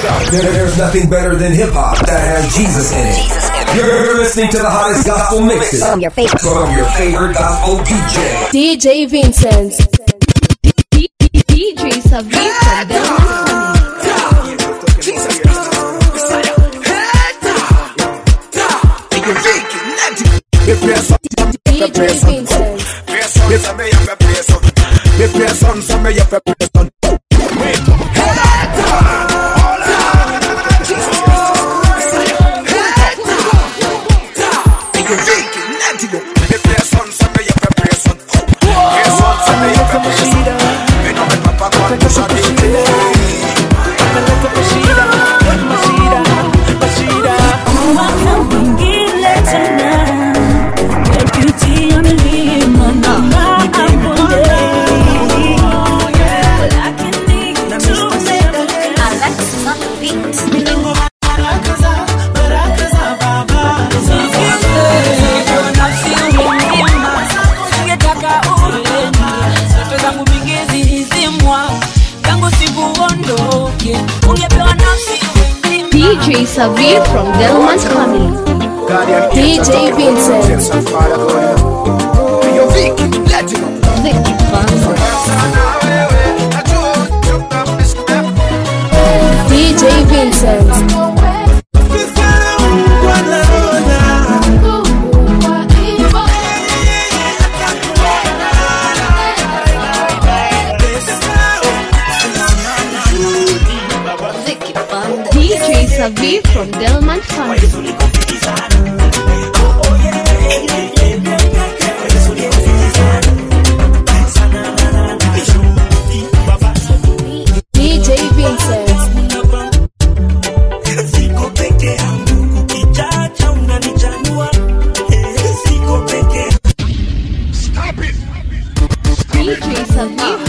There- There's nothing better than hip hop that has Jesus in it. You're, you're listening to the hottest gospel mixes From your favorite. from your favorite gospel DJ. DJ Vincent. DJ Savit from Delmas DJ Vincent. DJ Savit from Delmas family. DJ Vincent. DJ Savit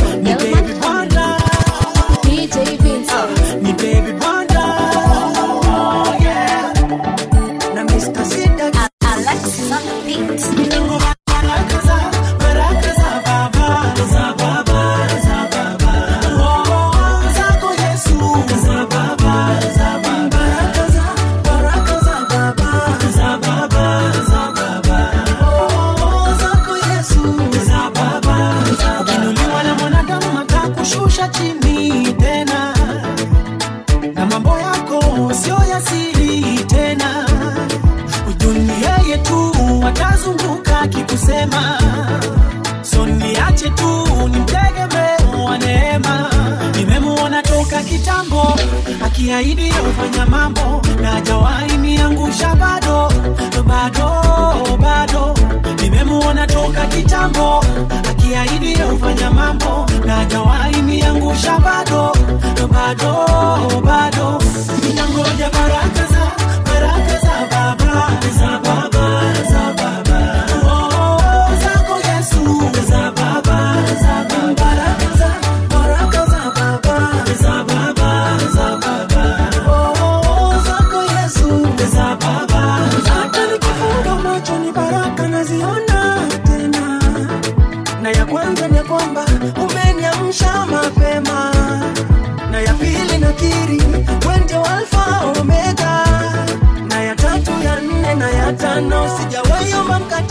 akiahidi ufanya mambo na hajawahi niangusha bado bado bado. Ninangoja baraka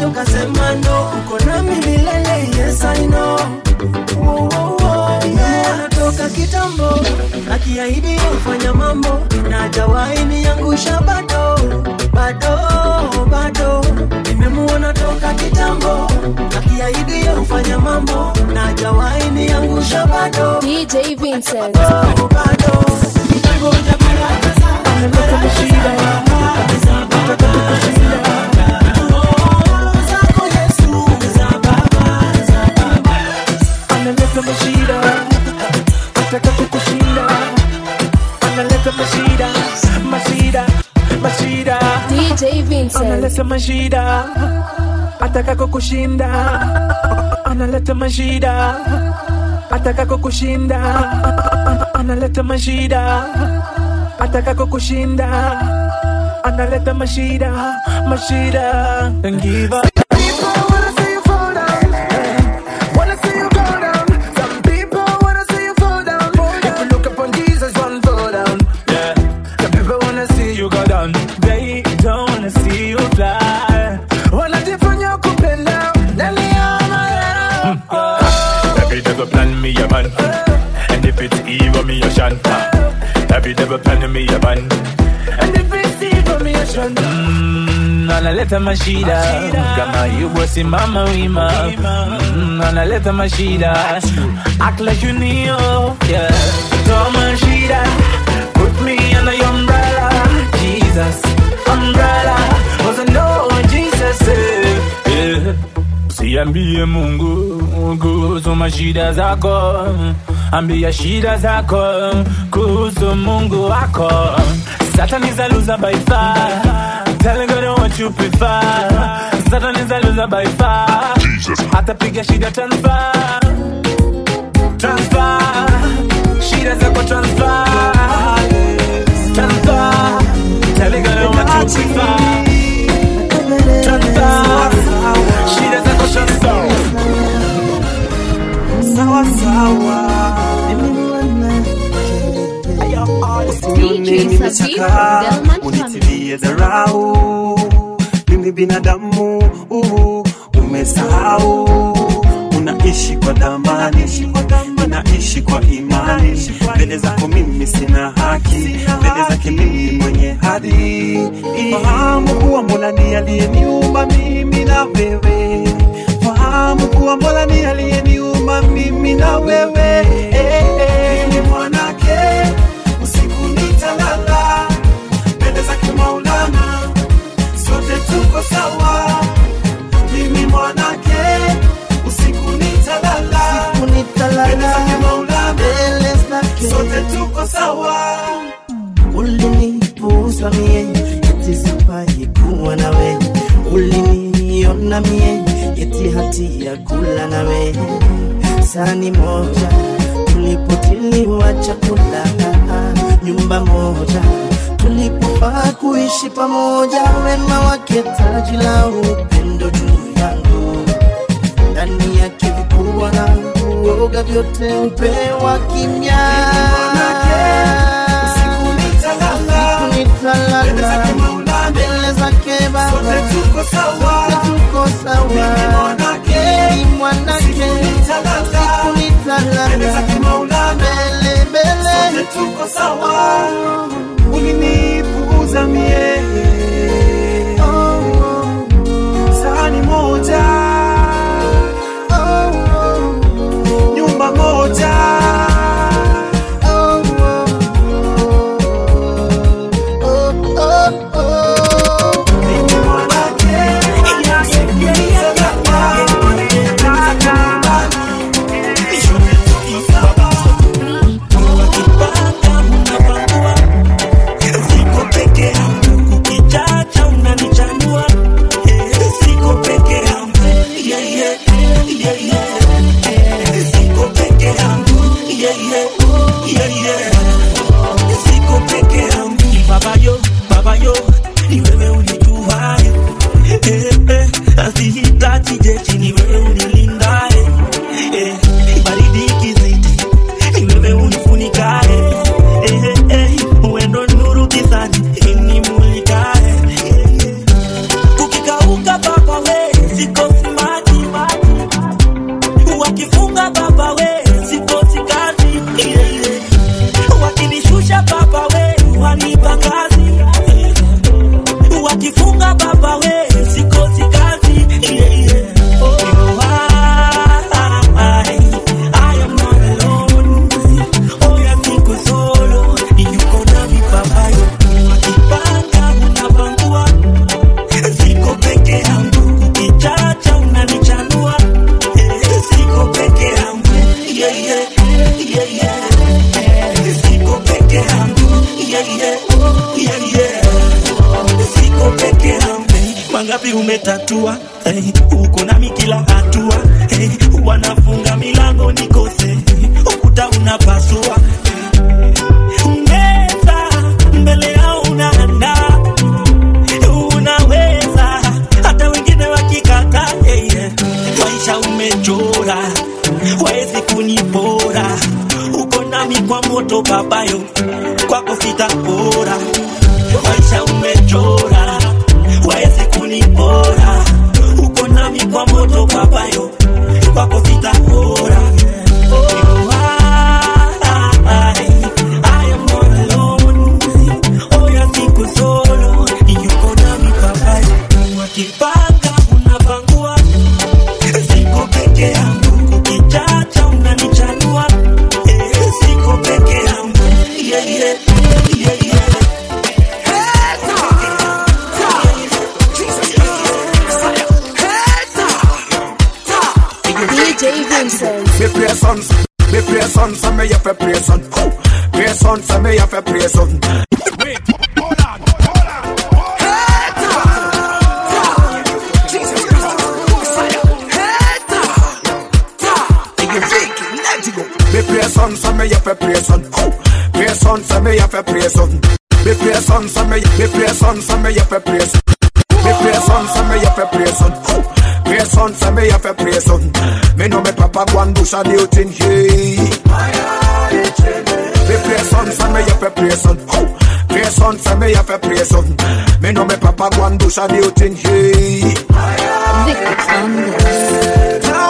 mkate ukasema no uko nami milele yes I know. Oh, oh, oh, yeah. Natoka kitambo akiahidi ufanya mambo na hajawahi niangusha bado bado bado. Nimemuona toka kitambo akiahidi ufanya mambo na hajawahi niangusha bado. DJ Vincent. bado bado DJ Vincent. analeta mashida ataka kukushinda analeta mashida ataka kukushinda analeta mashida ataka kukushinda analeta mashida mashida and information, mm, analeta mashida. Kama yubo simama wima, mm, analeta mashida. Act like you kneel, yeah. Toa mashida, put me under your umbrella, Jesus, umbrella. 'Cause I know Jesus is, yeah. Usiambie Mungu kuhusu mashida zako, ambia shida zako. Kuhusu Mungu wako. Satan is a loser by far. Tell God what you prefer. Satan is a loser by far. Atapiga shida transfer, transfer, shida zako transfer, transfer. Tell God what you prefer. Transfer, shida zako transfer. sawa sawa Delman Family. unitilie dharau. Mimi binadamu uh, umesahau. Unaishi kwa dhamani, unaishi kwa imani. Mbele zako mimi sina haki mbele zake mimi mwenye hadhi. Fahamu kuwa mola ni aliyeniumba mimi na wewe. Fahamu kuwa mola ni aliyeniumba mimi na wewe. Mimi mwanake maulana sote tuko sawa. Mimi mwanake usiku nitalala. Sote tuko sawa. Ulinipuuza mie eti sifai kuwa nawe uliniona mie eti hati ya kula nawe sani moja tulipotiliwa chakula. Nyumba moja tulipofaa kuishi pamoja wema wake taji la upendo juu yangu. Ndani yake vikubwa na uoga vyote upewa kimya. Mbele zake mbele Baba tuko sawa. tuko sawa. Mwanake, mbele tuko sawa ulinipuuza mie. Sani moja. Nyumba moja yeah, yeah, yeah, yeah. Siko peke yangu. Baba yo, baba yo, wewe Siko peke yangu. Mangapi umetatua? Hey, uko nami kila hatua. Hey, wanafunga milango nikose. Ukuta unapasua. Meza mbele yao hata wengine wakikata. Hey, umechora. Waezi kunipora. Uko kwa moto babayo kwako sitapora maisha Me pray sons, me pray sons, and me have a pray son. Who? Pray sons, and me have a pray son. Wait, hold on, hold on. Me pray sons, and me have a pray son. Who? Pray sons, and me have a pray son. Me pray sons, and me, me pray sons, and me have a pray son. Me pray sons, and me have a pray son. Pray sons, and me have a pray son. Me know me papa go and do some new thing, hey. Me pray sons, and me have a pray son. Pray sons, and me have a pray son. Me know me papa go and do some new thing, hey. Vicky Thunder.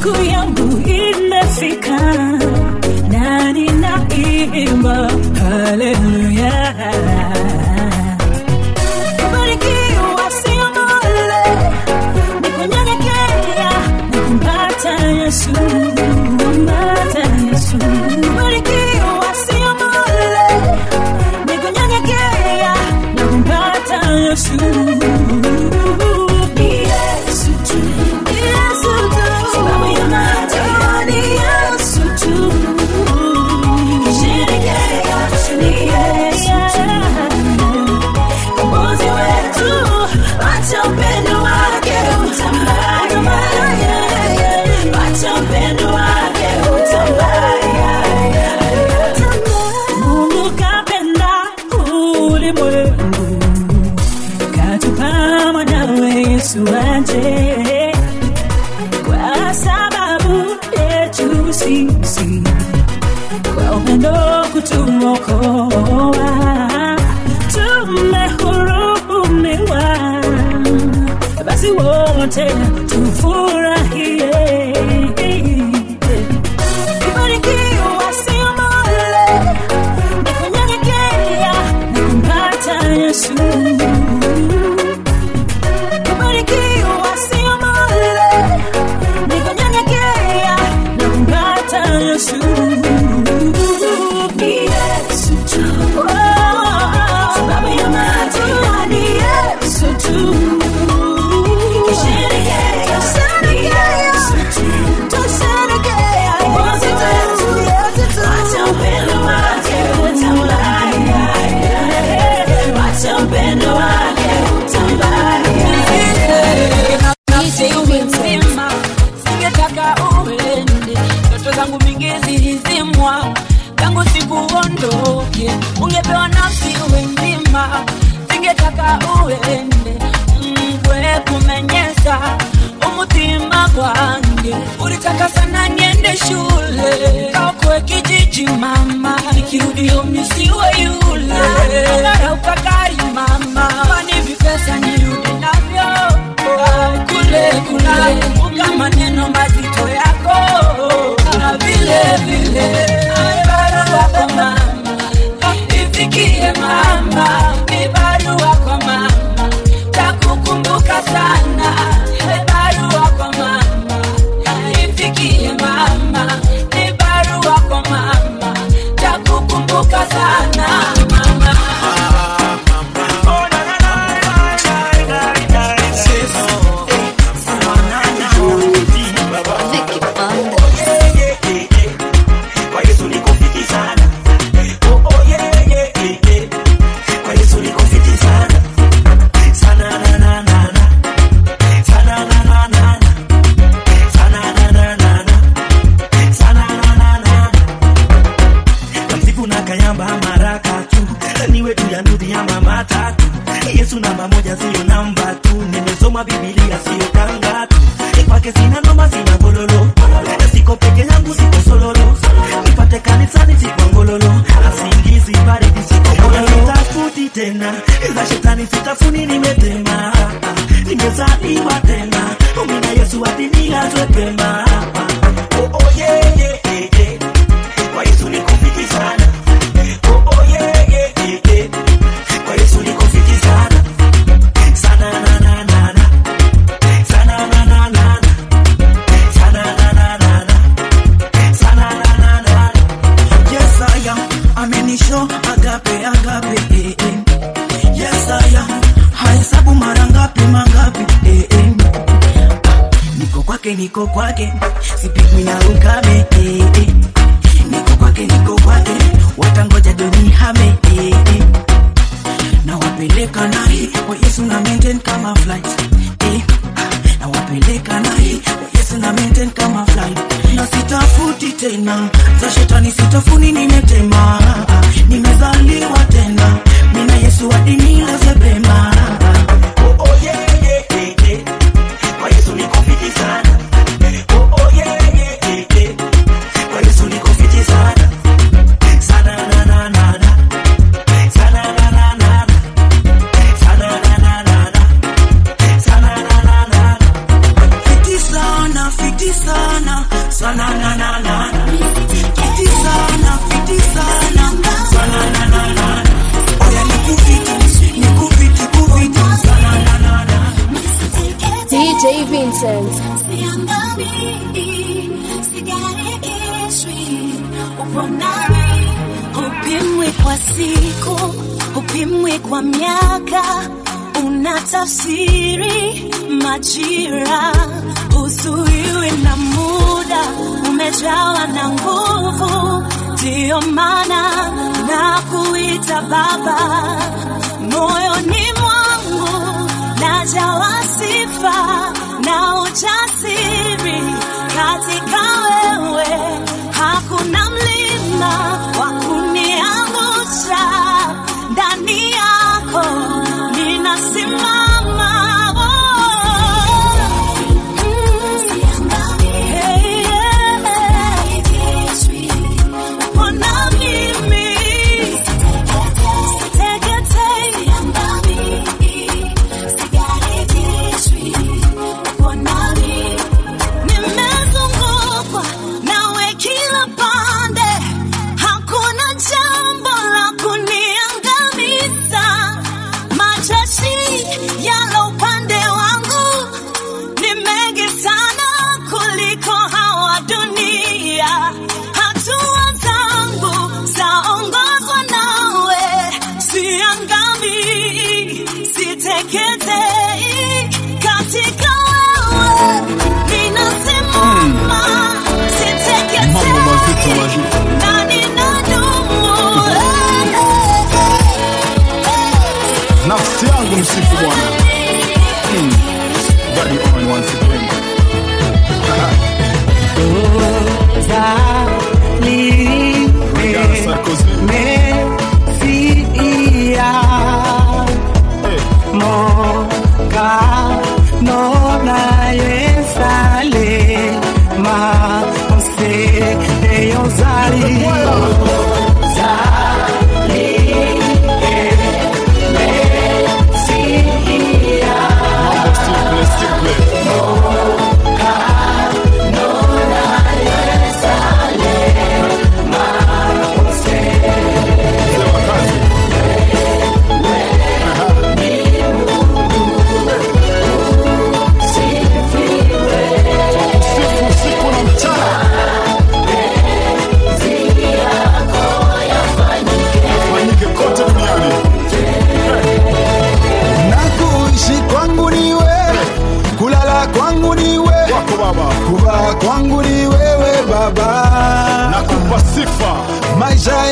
Siku ni mwengu katupama nawe Yesu aje kwa sababu yetu sisi kwa upendo kutuokoa tumehurumiwa. Basi wote tufurahi. ungepewa nafsi uwe mzima, uende. Mkwe kumenyesa umutima kwange. Ulitaka sana niende shule kaokoe kijiji mama, nikirudi home siwe yule. Agarau pakari mama, kwani vipesa nirudi navyo? Kule kule, kumbuka maneno mazito yako. Vile vile. Go kwake siku hupimwi kwa miaka, unatafsiri majira, huzuiwi na muda, umejawa na nguvu, ndiyo maana nakuita Baba. Moyoni mwangu najawa sifa na ujasiri, katika wewe hakuna mlima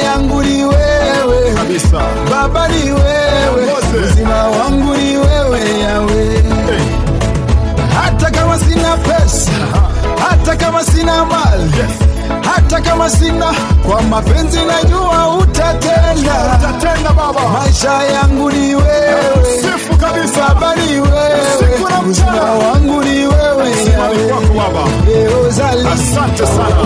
yangu ni wewe. Kabisa, Baba ni wewe, uzima wangu ni wewe Yawe. Hata kama sina pesa, hata kama sina mali, hata kama sina, kwa mapenzi najua utatenda, utatenda Baba. Maisha yangu ni wewe, sifu kabisa, Baba ni wewe, uzima wangu ni wewe, Leo. Asante sana.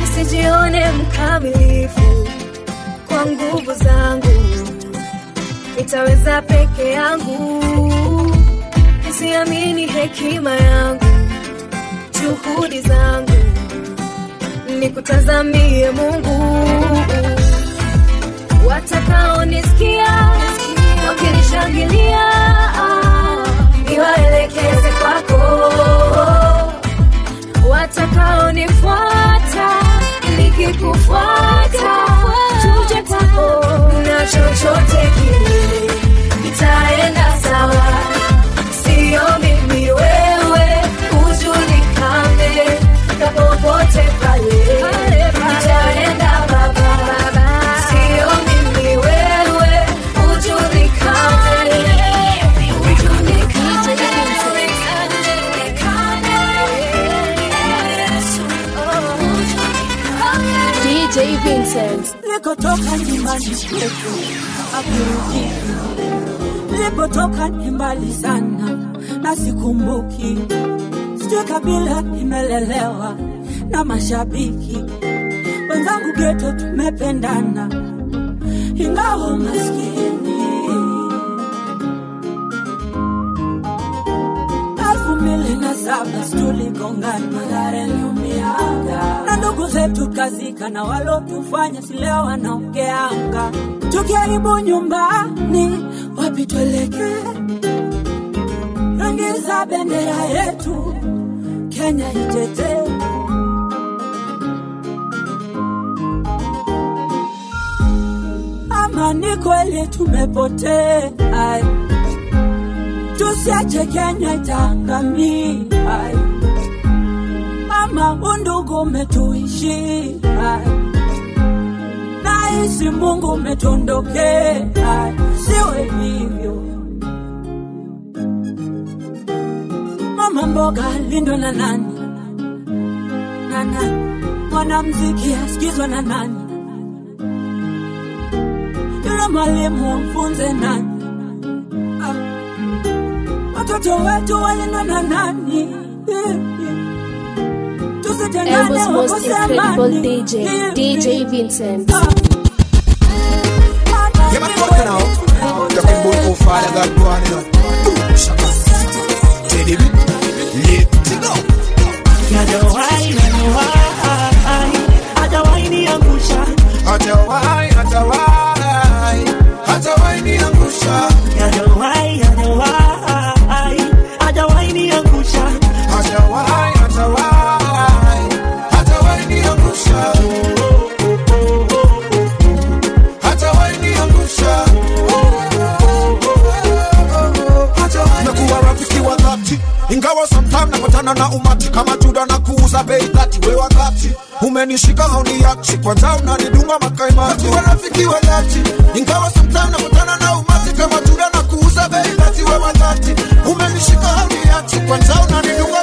Nisijione mkamilifu kwa nguvu zangu, nitaweza peke yangu. Nisiamini hekima yangu, juhudi zangu, nikutazamie Mungu. Watakaonisikia wakinishangilia, niwaelekeze kwako watakaonifuata nikikufuata tuje kwako na chochote kile itaenda Nilikotoka ni mbali kwetu, hakurudi. Nilipotoka ni mbali sana na sikumbuki, sijui kabila imelelewa na mashabiki wenzangu geto, tumependana ingawa maskini. Mbili na saba tuligongana, Mathare yaliumianga na ndugu zetu kazika, na walotufanya si leo wanaongeanga. Tukiharibu nyumbani, wapi tueleke Rangi za bendera yetu Kenya itetee. Ama ni kweli tumepotea. Tusiache Kenya itaangamia, Mama, ama undugu umetuishi, nahisi Mungu umetondokea, siwe hivyo. Mama mboga lindo na nani? Na nani, mwanamziki asikizwa na nani, yule mwalimu mfunze nani? wakati wetu walinwa na nani? Elbows most incredible DJ, DJ Vincent. Yeah, man, fuck out. Jumping bull, go far, I got one, you. Na umati kama juda na kuuza bei dhati. We wakati umenishika hauniachi kwanza unanidunga makaimati we wa dhati ingawa sometime nakutana na umati kama juda na kuuza bei dhati. We wakati umenishika hauniachi kwanza unanidunga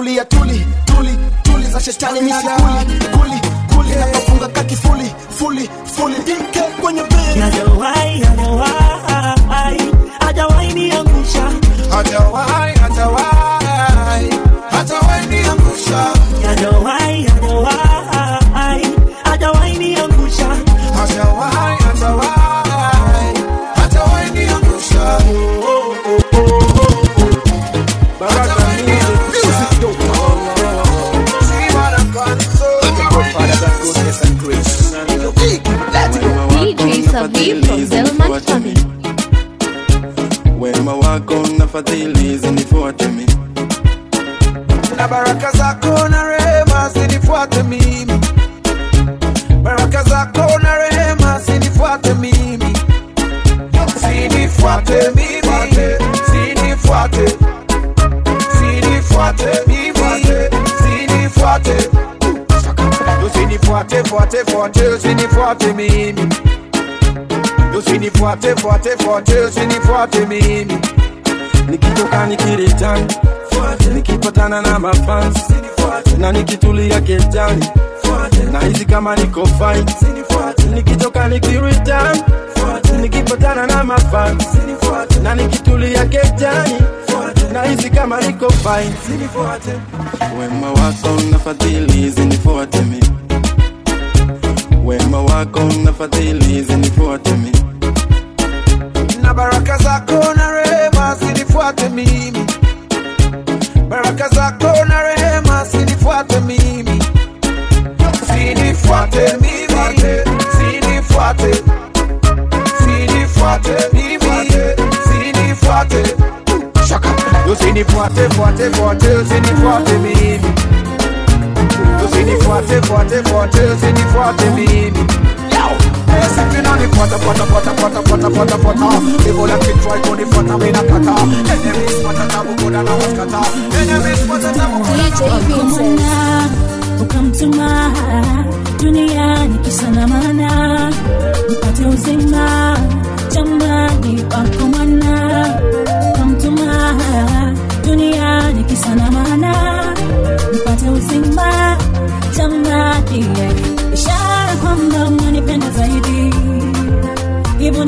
tulia tuli tuli tuli za shetani misikuli kuli kuli kuli na kafunga kakifuli fuli fuli dike kwenye beli wako na fadhili zinifuate mi na baraka zako na rehema zinifuate mimi. Baraka zako na rehema zinifuate mimi. Zinifuate mimi. Zinifuate. Zinifuate mimi. Zinifuate. Usinifuate fuate fuate usinifuate mimi. Usinifuate fuate fuate usinifuate mimi nikitoka nikiritani nikipatana na mafans na nikitulia kejani na hizi kama niko fight nikitoka nikiritani nikipatana na mafans na nikitulia kejani na hizi kama niko fight wema wako na fadhili zinifuate mi. Wema wako na fadhili zinifuate mi. Na baraka zako na rehema zinifuate mimi. Baraka zako na rehema zinifuate mimi. Zinifuate mimi. Zinifuate zinifuate mimi. Zinifuate shaka. Usinifuate fuate fuate usinifuate mimi. Usinifuate fuate fuate usinifuate mimi Yes, on the quarter, quarter, quarter, quarter, quarter, quarter, quarter. The whole of it try to the front of me na kata Enemies pata tabu a na waskata Enemies pata tabu my ukamtuma duniani kisa na mana mpate uzima jamani wako mwana ukamtuma duniani kisa na mana mpate uzima jamani ishara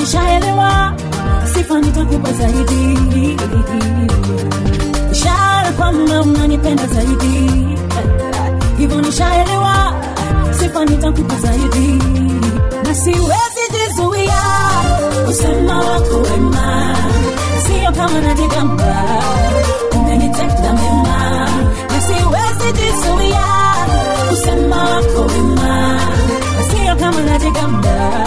nishaelewa sifa nitakupa zaidi. Ishara kwamba mnanipenda zaidi. Hivyo nishaelewa sifa nitakupa zaidi. Na siwezi jizuia usema wako wema. Sio kama najigamba umenitenda mema. Na siwezi jizuia usema wako wema. Sio kama najigamba